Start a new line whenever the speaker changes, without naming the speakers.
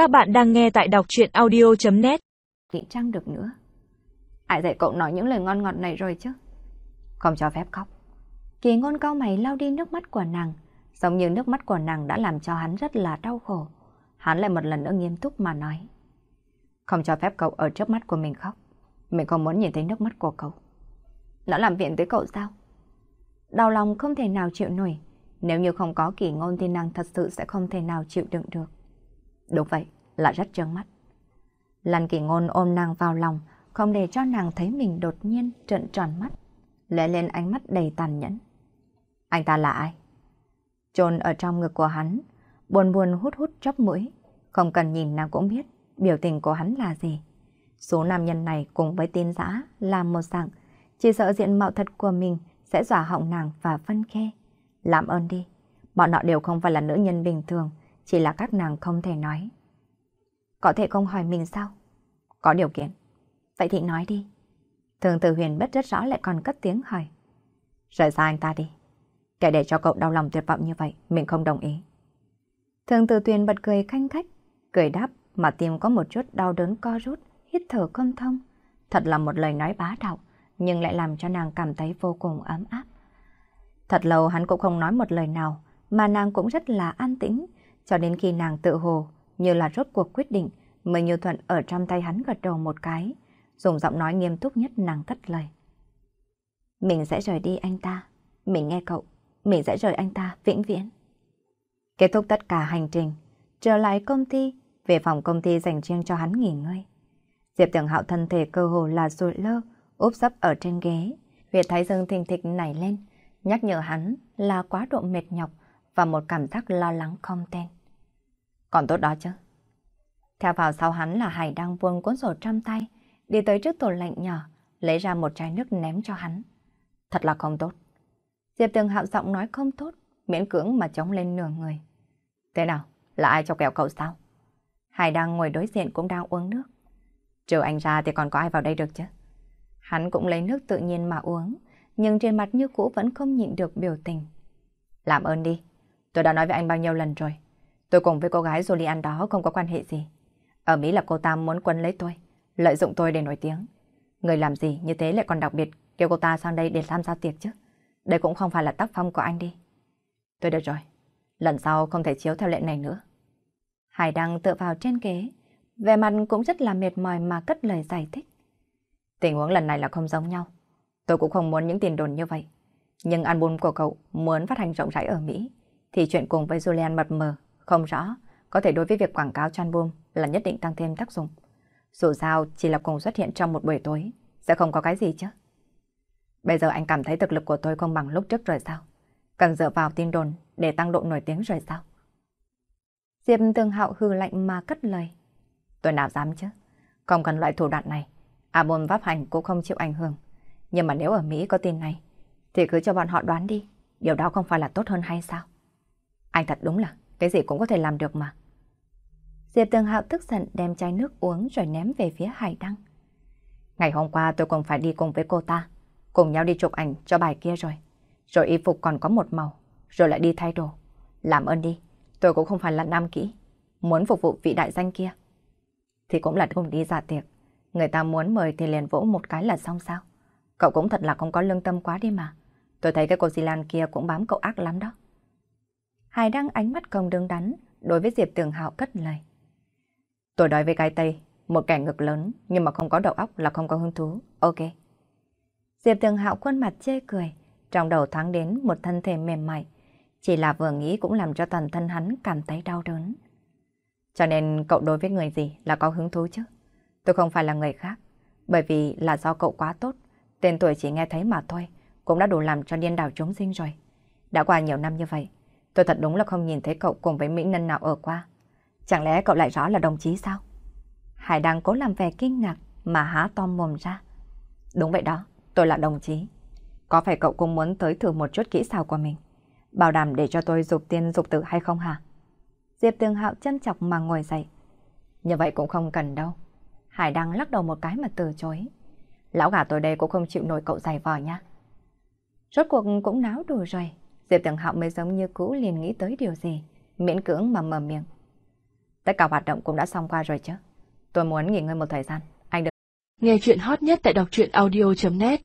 Các bạn đang nghe tại đọc chuyện audio.net
Kỵ trăng được nữa. Ai dạy cậu nói những lời ngon ngọt này rồi chứ? Không cho phép khóc. Kỳ ngôn cao mày lau đi nước mắt của nàng, giống như nước mắt của nàng đã làm cho hắn rất là đau khổ. Hắn lại một lần nữa nghiêm túc mà nói. Không cho phép cậu ở trước mắt của mình khóc. Mình không muốn nhìn thấy nước mắt của cậu. Nó làm viện tới cậu sao? Đau lòng không thể nào chịu nổi. Nếu như không có kỳ ngôn thì nàng thật sự sẽ không thể nào chịu đựng được. Đúng vậy, là rất trơn mắt. Lan kỳ ngôn ôm nàng vào lòng, không để cho nàng thấy mình đột nhiên trợn tròn mắt, lẽ lên ánh mắt đầy tàn nhẫn. Anh ta là ai? Trôn ở trong ngực của hắn, buồn buồn hút hút chóp mũi, không cần nhìn nàng cũng biết biểu tình của hắn là gì. Số nam nhân này cùng với tin giã là một dạng, chỉ sợ diện mạo thật của mình sẽ dọa họng nàng và phân khe. Làm ơn đi, bọn họ đều không phải là nữ nhân bình thường, chỉ là các nàng không thể nói. Có thể không hỏi mình sao? Có điều kiện. Vậy thì nói đi. Thường tử huyền bất rất rõ lại còn cất tiếng hỏi. Rời xa anh ta đi. Kẻ để cho cậu đau lòng tuyệt vọng như vậy, mình không đồng ý. Thường tử tuyền bật cười khanh khách, cười đáp mà tim có một chút đau đớn co rút, hít thở không thông. Thật là một lời nói bá đạo, nhưng lại làm cho nàng cảm thấy vô cùng ấm áp. Thật lâu hắn cũng không nói một lời nào, mà nàng cũng rất là an tĩnh, cho đến khi nàng tự hồ như là rốt cuộc quyết định, mới như thuận ở trong tay hắn gật đầu một cái, dùng giọng nói nghiêm túc nhất nàng cất lời. Mình sẽ rời đi anh ta, mình nghe cậu, mình sẽ rời anh ta vĩnh viễn. Kết thúc tất cả hành trình, trở lại công ty, về phòng công ty dành riêng cho hắn nghỉ ngơi. Diệp Tưởng Hạo thân thể cơ hồ là sụi lơ, úp sấp ở trên ghế, Việt Thái Dương thình thịch nảy lên, nhắc nhở hắn là quá độ mệt nhọc và một cảm giác lo lắng không tên. Còn tốt đó chứ. Theo vào sau hắn là Hải đang buông cuốn sổ trong tay, đi tới trước tủ lạnh nhỏ, lấy ra một chai nước ném cho hắn. Thật là không tốt. Diệp Tường hạo giọng nói không tốt, miễn cưỡng mà chống lên nửa người. Thế nào? Là ai cho kẹo cậu sao? Hải đang ngồi đối diện cũng đang uống nước. Trừ anh ra thì còn có ai vào đây được chứ? Hắn cũng lấy nước tự nhiên mà uống, nhưng trên mặt như cũ vẫn không nhịn được biểu tình. Làm ơn đi, tôi đã nói với anh bao nhiêu lần rồi. Tôi cùng với cô gái Julian đó không có quan hệ gì. Ở Mỹ là cô ta muốn quấn lấy tôi, lợi dụng tôi để nổi tiếng. Người làm gì như thế lại còn đặc biệt kêu cô ta sang đây để tham gia tiệc chứ. Đây cũng không phải là tác phong của anh đi. Tôi được rồi, lần sau không thể chiếu theo lệ này nữa. Hải Đăng tựa vào trên ghế, vẻ mặt cũng rất là mệt mỏi mà cất lời giải thích. Tình huống lần này là không giống nhau. Tôi cũng không muốn những tiền đồn như vậy. Nhưng album của cậu muốn phát hành rộng rãi ở Mỹ, thì chuyện cùng với Julian mập mờ không rõ, có thể đối với việc quảng cáo cho album là nhất định tăng thêm tác dụng. Dù sao, chỉ là cùng xuất hiện trong một buổi tối, sẽ không có cái gì chứ. Bây giờ anh cảm thấy thực lực của tôi không bằng lúc trước rồi sao? Cần dựa vào tin đồn để tăng độ nổi tiếng rồi sao? Diệp Tương Hạo hư lạnh mà cất lời. Tôi nào dám chứ? Không cần loại thủ đoạn này. Album vấp hành cũng không chịu ảnh hưởng. Nhưng mà nếu ở Mỹ có tin này, thì cứ cho bọn họ đoán đi. Điều đó không phải là tốt hơn hay sao? Anh thật đúng là cái gì cũng có thể làm được mà. Diệp Tường Hạo tức giận đem chai nước uống rồi ném về phía Hải Đăng. Ngày hôm qua tôi còn phải đi cùng với cô ta, cùng nhau đi chụp ảnh cho bài kia rồi. Rồi y phục còn có một màu, rồi lại đi thay đồ. Làm ơn đi, tôi cũng không phải là nam kỹ, muốn phục vụ vị đại danh kia. Thì cũng là cùng đi giả tiệc, người ta muốn mời thì liền vỗ một cái là xong sao. Cậu cũng thật là không có lương tâm quá đi mà. Tôi thấy cái cô Di Lan kia cũng bám cậu ác lắm đó. Hải Đăng ánh mắt không đứng đắn, đối với Diệp Tường Hạo cất lời. Tôi đối với cái Tây, một kẻ ngực lớn nhưng mà không có đầu óc là không có hứng thú. Ok. Diệp Tường Hạo khuôn mặt chê cười, trong đầu thoáng đến một thân thể mềm mại. Chỉ là vừa nghĩ cũng làm cho toàn thân hắn cảm thấy đau đớn. Cho nên cậu đối với người gì là có hứng thú chứ? Tôi không phải là người khác, bởi vì là do cậu quá tốt, tên tuổi chỉ nghe thấy mà thôi, cũng đã đủ làm cho điên đảo chúng sinh rồi. Đã qua nhiều năm như vậy, Tôi thật đúng là không nhìn thấy cậu cùng với mỹ nhân nào ở qua. Chẳng lẽ cậu lại rõ là đồng chí sao? Hải đang cố làm vẻ kinh ngạc mà há to mồm ra. Đúng vậy đó, tôi là đồng chí. Có phải cậu cũng muốn tới thử một chút kỹ xảo của mình? Bảo đảm để cho tôi dục tiên dục tử hay không hả? Diệp Tường Hạo châm chọc mà ngồi dậy. Như vậy cũng không cần đâu. Hải đang lắc đầu một cái mà từ chối. Lão gà tôi đây cũng không chịu nổi cậu giày vò nha. Rốt cuộc cũng náo đủ rồi. Diệp Tường Hạo mới giống như cũ liền nghĩ tới điều gì, miễn cưỡng mà mở miệng. Tất cả hoạt động cũng đã xong qua rồi chứ. Tôi muốn nghỉ ngơi một thời gian. Anh được.
Nghe chuyện hot nhất tại đọc truyện audio.net